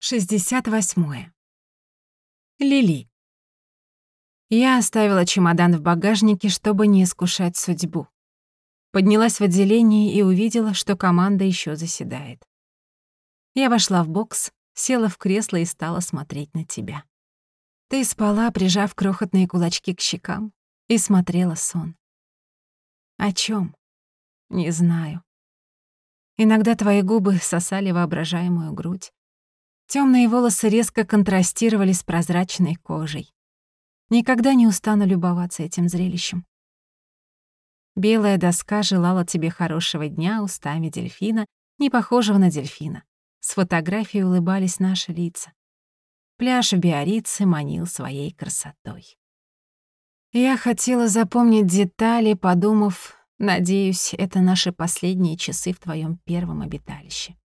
68. Лили. Я оставила чемодан в багажнике, чтобы не искушать судьбу. Поднялась в отделение и увидела, что команда еще заседает. Я вошла в бокс, села в кресло и стала смотреть на тебя. Ты спала, прижав крохотные кулачки к щекам, и смотрела сон. О чем? Не знаю. Иногда твои губы сосали воображаемую грудь. Темные волосы резко контрастировали с прозрачной кожей. Никогда не устану любоваться этим зрелищем. Белая доска желала тебе хорошего дня устами дельфина, не похожего на дельфина. С фотографией улыбались наши лица. Пляж в Биорице манил своей красотой. Я хотела запомнить детали, подумав, надеюсь, это наши последние часы в твоем первом обиталище.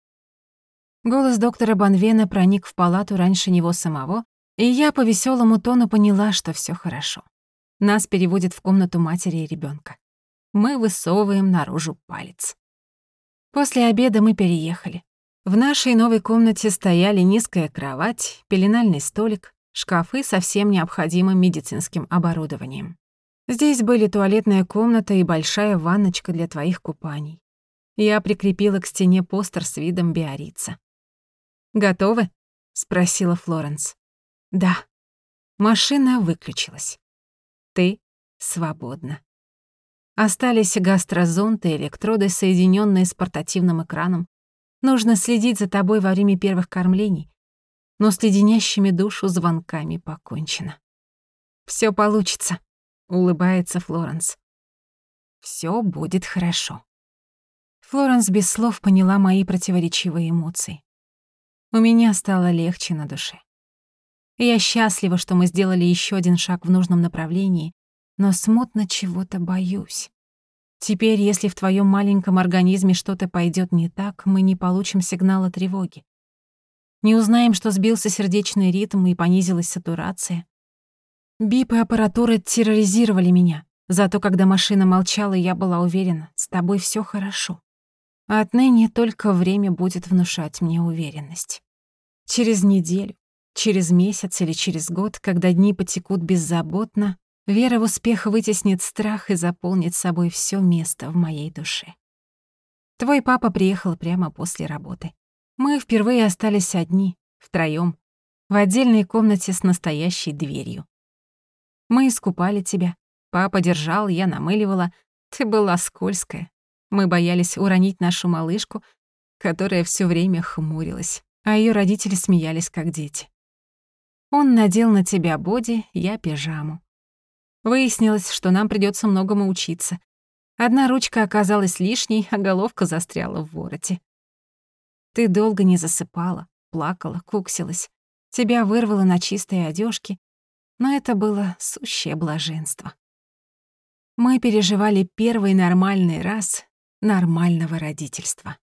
Голос доктора Банвена проник в палату раньше него самого, и я по веселому тону поняла, что все хорошо. Нас переводят в комнату матери и ребенка. Мы высовываем наружу палец. После обеда мы переехали. В нашей новой комнате стояли низкая кровать, пеленальный столик, шкафы со всем необходимым медицинским оборудованием. Здесь были туалетная комната и большая ванночка для твоих купаний. Я прикрепила к стене постер с видом Биорица. «Готовы?» — спросила Флоренс. «Да». Машина выключилась. «Ты свободна». Остались гастрозонты и электроды, соединенные с портативным экраном. Нужно следить за тобой во время первых кормлений, но с леденящими душу звонками покончено. Все получится», — улыбается Флоренс. Все будет хорошо». Флоренс без слов поняла мои противоречивые эмоции. У меня стало легче на душе. Я счастлива, что мы сделали еще один шаг в нужном направлении, но смутно чего-то боюсь. Теперь, если в твоем маленьком организме что-то пойдет не так, мы не получим сигнала тревоги. Не узнаем, что сбился сердечный ритм и понизилась сатурация. Бип и аппаратура терроризировали меня. Зато когда машина молчала, я была уверена, с тобой все хорошо. Отныне только время будет внушать мне уверенность. Через неделю, через месяц или через год, когда дни потекут беззаботно, вера в успех вытеснит страх и заполнит собой все место в моей душе. Твой папа приехал прямо после работы. Мы впервые остались одни, втроём, в отдельной комнате с настоящей дверью. Мы искупали тебя. Папа держал, я намыливала. Ты была скользкая, мы боялись уронить нашу малышку, которая все время хмурилась, а ее родители смеялись, как дети. Он надел на тебя боди, я пижаму. Выяснилось, что нам придется многому учиться. Одна ручка оказалась лишней, а головка застряла в вороте. Ты долго не засыпала, плакала, куксилась. Тебя вырвало на чистой одежке, но это было сущее блаженство. Мы переживали первый нормальный раз, нормального родительства.